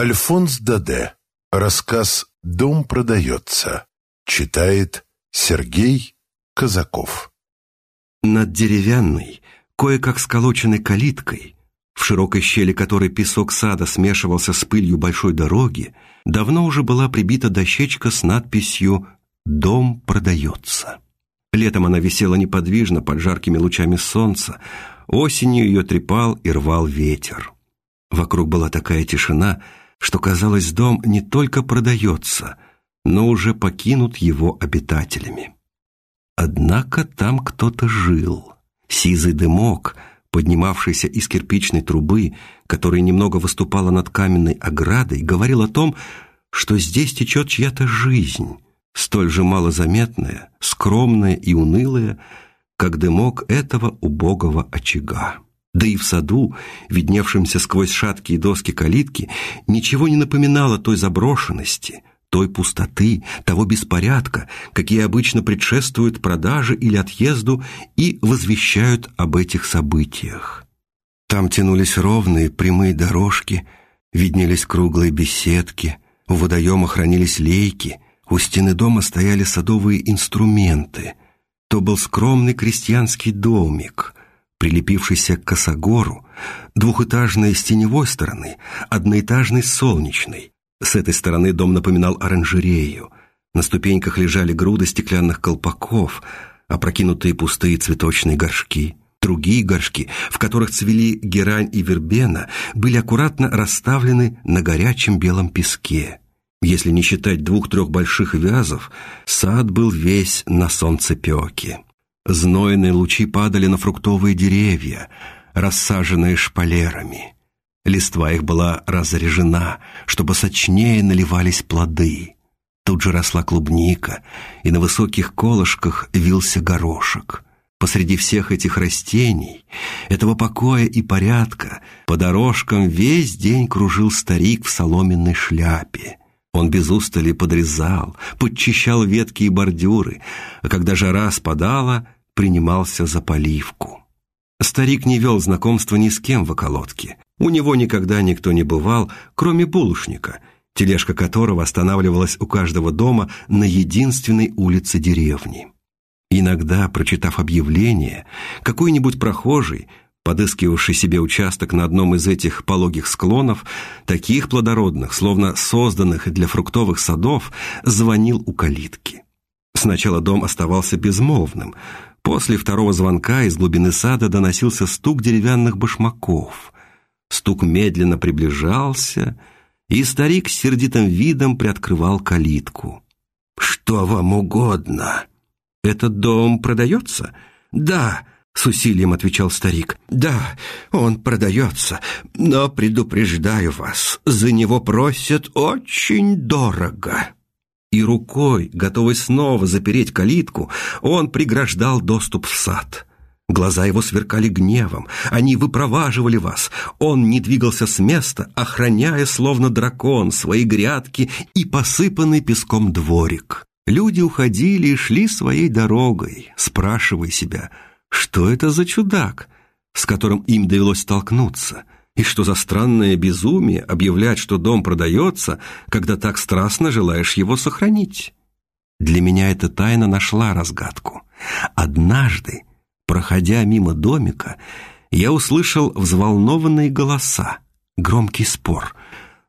Альфонс Даде. Рассказ «Дом продается». Читает Сергей Казаков. Над деревянной, кое-как сколоченной калиткой, в широкой щели которой песок сада смешивался с пылью большой дороги, давно уже была прибита дощечка с надписью «Дом продается». Летом она висела неподвижно под жаркими лучами солнца, осенью ее трепал и рвал ветер. Вокруг была такая тишина, что, казалось, дом не только продается, но уже покинут его обитателями. Однако там кто-то жил. Сизый дымок, поднимавшийся из кирпичной трубы, которая немного выступала над каменной оградой, говорил о том, что здесь течет чья-то жизнь, столь же малозаметная, скромная и унылая, как дымок этого убогого очага. Да и в саду, видневшемся сквозь шаткие доски калитки, ничего не напоминало той заброшенности, той пустоты, того беспорядка, какие обычно предшествуют продаже или отъезду и возвещают об этих событиях. Там тянулись ровные прямые дорожки, виднелись круглые беседки, у водоема хранились лейки, у стены дома стояли садовые инструменты. То был скромный крестьянский домик — прилепившийся к косогору, двухэтажный с теневой стороны, одноэтажный с солнечной. С этой стороны дом напоминал оранжерею. На ступеньках лежали груды стеклянных колпаков, опрокинутые пустые цветочные горшки. Другие горшки, в которых цвели герань и вербена, были аккуратно расставлены на горячем белом песке. Если не считать двух-трех больших вязов, сад был весь на солнцепеке. Знойные лучи падали на фруктовые деревья, рассаженные шпалерами. Листва их была разрежена, чтобы сочнее наливались плоды. Тут же росла клубника, и на высоких колышках вился горошек. Посреди всех этих растений, этого покоя и порядка, по дорожкам весь день кружил старик в соломенной шляпе. Он без устали подрезал, подчищал ветки и бордюры, а когда жара спадала, принимался за поливку. Старик не вел знакомства ни с кем в околотке. У него никогда никто не бывал, кроме булочника, тележка которого останавливалась у каждого дома на единственной улице деревни. Иногда, прочитав объявление, какой-нибудь прохожий подыскивавший себе участок на одном из этих пологих склонов, таких плодородных, словно созданных для фруктовых садов, звонил у калитки. Сначала дом оставался безмолвным. После второго звонка из глубины сада доносился стук деревянных башмаков. Стук медленно приближался, и старик с сердитым видом приоткрывал калитку. «Что вам угодно?» «Этот дом продается?» «Да», — с усилием отвечал старик. «Да, он продается, но предупреждаю вас, за него просят очень дорого». И рукой, готовый снова запереть калитку, он преграждал доступ в сад. Глаза его сверкали гневом, они выпроваживали вас. Он не двигался с места, охраняя, словно дракон, свои грядки и посыпанный песком дворик. Люди уходили и шли своей дорогой, спрашивая себя — что это за чудак, с которым им довелось столкнуться? И что за странное безумие объявлять, что дом продается, когда так страстно желаешь его сохранить? Для меня эта тайна нашла разгадку. Однажды, проходя мимо домика, я услышал взволнованные голоса, громкий спор.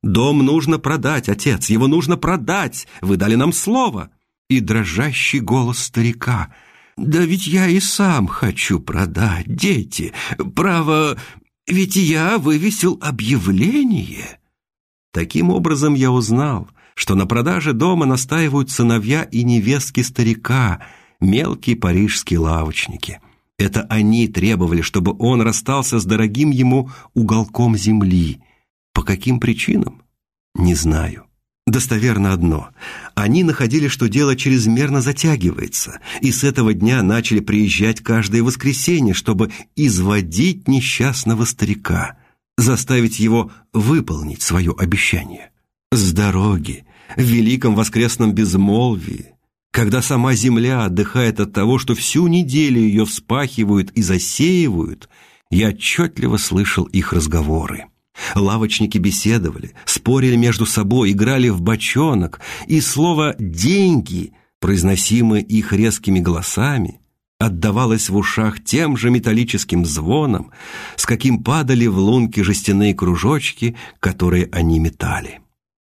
«Дом нужно продать, отец, его нужно продать! Вы дали нам слово!» И дрожащий голос старика – да ведь я и сам хочу продать, дети. Право, ведь я вывесил объявление. Таким образом я узнал, что на продаже дома настаивают сыновья и невестки старика, мелкие парижские лавочники. Это они требовали, чтобы он расстался с дорогим ему уголком земли. По каким причинам? Не знаю. Достоверно одно. Они находили, что дело чрезмерно затягивается, и с этого дня начали приезжать каждое воскресенье, чтобы изводить несчастного старика, заставить его выполнить свое обещание. С дороги, в великом воскресном безмолвии, когда сама земля отдыхает от того, что всю неделю ее вспахивают и засеивают, я отчетливо слышал их разговоры. Лавочники беседовали, спорили между собой, играли в бочонок, и слово «деньги», произносимое их резкими голосами, отдавалось в ушах тем же металлическим звоном, с каким падали в лунки жестяные кружочки, которые они метали.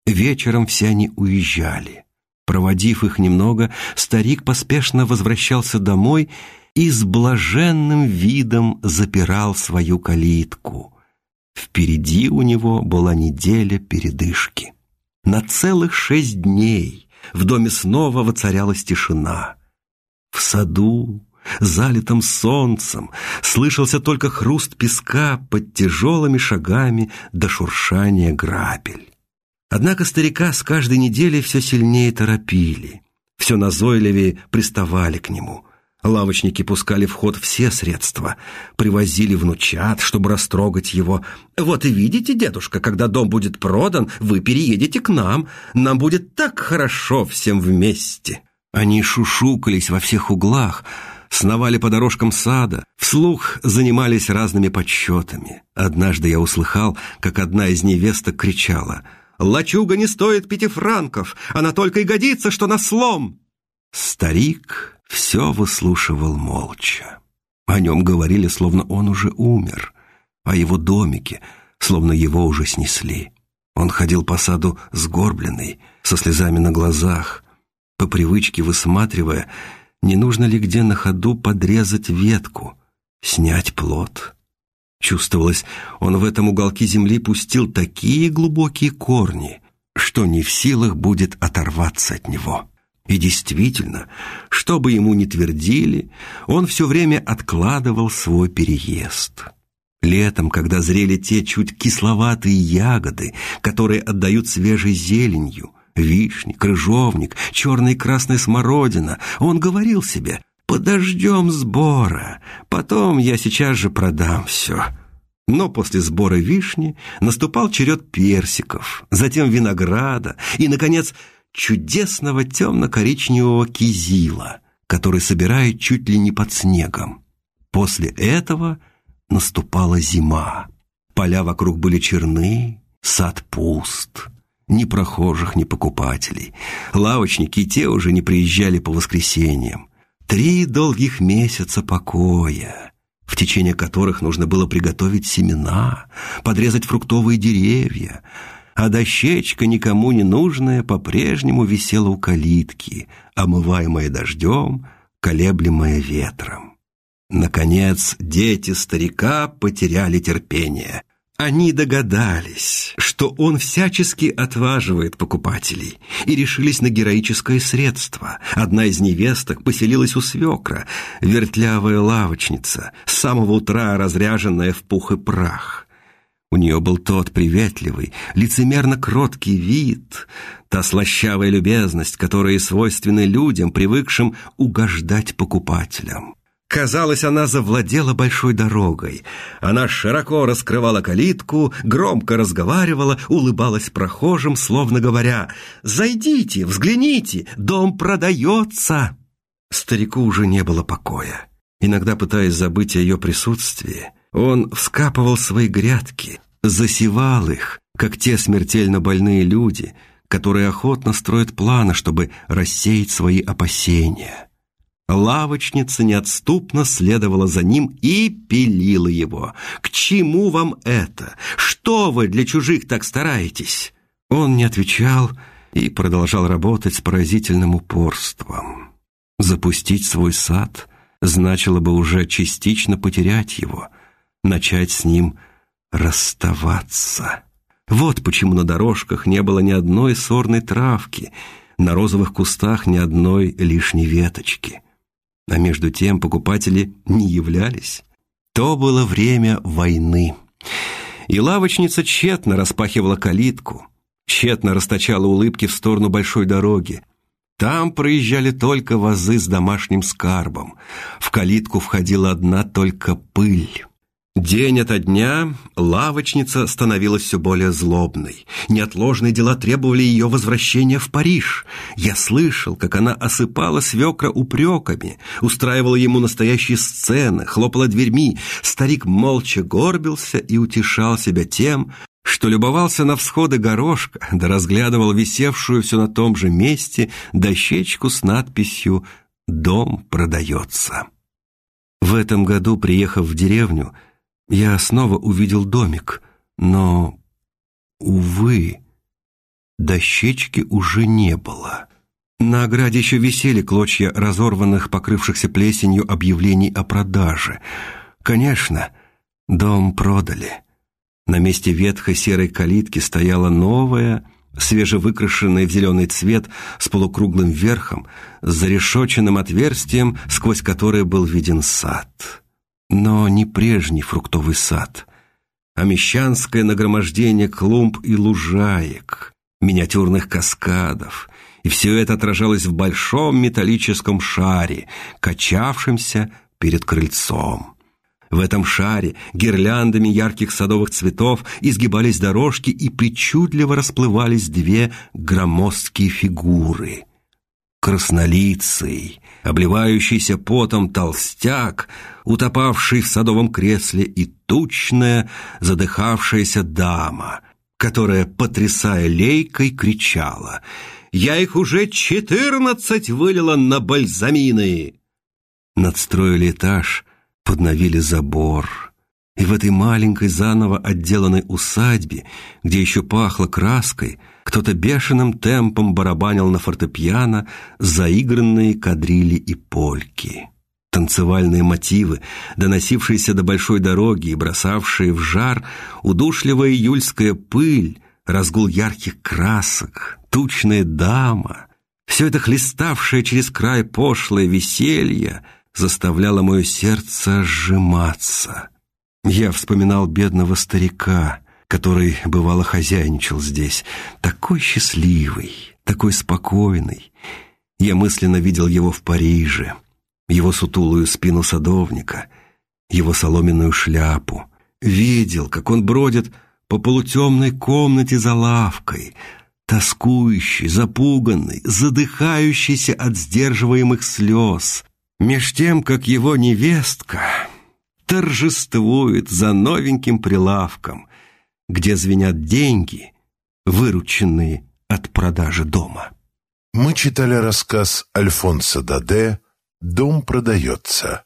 Вечером все они уезжали. Проводив их немного, старик поспешно возвращался домой и с блаженным видом запирал свою калитку. Впереди у него была неделя передышки. На целых шесть дней в доме снова воцарялась тишина. В саду, залитом солнцем, слышался только хруст песка под тяжелыми шагами до шуршания грабель. Однако старика с каждой недели все сильнее торопили, все назойливее приставали к нему. Лавочники пускали в ход все средства, привозили внучат, чтобы растрогать его. «Вот и видите, дедушка, когда дом будет продан, вы переедете к нам. Нам будет так хорошо всем вместе». Они шушукались во всех углах, сновали по дорожкам сада, вслух занимались разными подсчетами. Однажды я услыхал, как одна из невесток кричала «Лачуга не стоит пяти франков, она только и годится, что на слом!» Старик все выслушивал молча. О нем говорили, словно он уже умер, о его домике, словно его уже снесли. Он ходил по саду сгорбленный, со слезами на глазах, по привычке высматривая, не нужно ли где на ходу подрезать ветку, снять плод? Чувствовалось, он в этом уголке земли пустил такие глубокие корни, что не в силах будет оторваться от него. И действительно, что бы ему ни твердили, он все время откладывал свой переезд. Летом, когда зрели те чуть кисловатые ягоды, которые отдают свежей зеленью, вишни, крыжовник, черная и красная смородина. Он говорил себе «Подождем сбора, потом я сейчас же продам все». Но после сбора вишни наступал черед персиков, затем винограда и, наконец, чудесного темно-коричневого кизила, который собирают чуть ли не под снегом. После этого наступала зима. Поля вокруг были черны, сад пуст ни прохожих, ни покупателей. Лавочники те уже не приезжали по воскресеньям. Три долгих месяца покоя, в течение которых нужно было приготовить семена, подрезать фруктовые деревья, а дощечка, никому не нужная, по-прежнему висела у калитки, омываемая дождем, колеблемая ветром. Наконец, дети старика потеряли терпение. Они догадались, что он всячески отваживает покупателей и решились на героическое средство. Одна из невесток поселилась у свекра, вертлявая лавочница, с самого утра разряженная в пух и прах. У нее был тот приветливый, лицемерно кроткий вид, та слащавая любезность, которая свойственна людям, привыкшим угождать покупателям. Казалось, она завладела большой дорогой. Она широко раскрывала калитку, громко разговаривала, улыбалась прохожим, словно говоря «Зайдите, взгляните, дом продается!» Старику уже не было покоя. Иногда, пытаясь забыть о ее присутствии, он вскапывал свои грядки, засевал их, как те смертельно больные люди, которые охотно строят планы, чтобы рассеять свои опасения. Лавочница неотступно следовала за ним и пилила его. «К чему вам это? Что вы для чужих так стараетесь?» Он не отвечал и продолжал работать с поразительным упорством. Запустить свой сад значило бы уже частично потерять его, начать с ним расставаться. Вот почему на дорожках не было ни одной сорной травки, на розовых кустах ни одной лишней веточки — а между тем покупатели не являлись. То было время войны. И лавочница тщетно распахивала калитку, тщетно расточала улыбки в сторону большой дороги. Там проезжали только вазы с домашним скарбом. В калитку входила одна только пыль. День ото дня лавочница становилась все более злобной. Неотложные дела требовали ее возвращения в Париж. Я слышал, как она осыпала свекра упреками, устраивала ему настоящие сцены, хлопала дверьми. Старик молча горбился и утешал себя тем, что любовался на всходы горошка, да разглядывал висевшую все на том же месте дощечку с надписью «Дом продается». В этом году, приехав в деревню, я снова увидел домик, но, увы, дощечки уже не было. На ограде еще висели клочья разорванных, покрывшихся плесенью объявлений о продаже. Конечно, дом продали. На месте ветхой серой калитки стояла новая, свежевыкрашенная в зеленый цвет с полукруглым верхом, с зарешоченным отверстием, сквозь которое был виден сад. Но не прежний фруктовый сад, а мещанское нагромождение клумб и лужаек, миниатюрных каскадов, и все это отражалось в большом металлическом шаре, качавшемся перед крыльцом. В этом шаре гирляндами ярких садовых цветов изгибались дорожки и причудливо расплывались две громоздкие фигуры. Краснолицый, обливающийся потом толстяк, утопавший в садовом кресле, и тучная, задыхавшаяся дама, которая, потрясая лейкой, кричала «Я их уже четырнадцать вылила на бальзамины!» Надстроили этаж — подновили забор. И в этой маленькой заново отделанной усадьбе, где еще пахло краской, кто-то бешеным темпом барабанил на фортепиано заигранные кадрили и польки. Танцевальные мотивы, доносившиеся до большой дороги и бросавшие в жар удушливая июльская пыль, разгул ярких красок, тучная дама — все это хлеставшее через край пошлое веселье — заставляло мое сердце сжиматься. Я вспоминал бедного старика, который, бывало, хозяйничал здесь, такой счастливый, такой спокойный. Я мысленно видел его в Париже, его сутулую спину садовника, его соломенную шляпу. Видел, как он бродит по полутемной комнате за лавкой, тоскующий, запуганный, задыхающийся от сдерживаемых слез, Меж тем, как его невестка торжествует за новеньким прилавком, где звенят деньги, вырученные от продажи дома. Мы читали рассказ Альфонса Даде «Дом продается».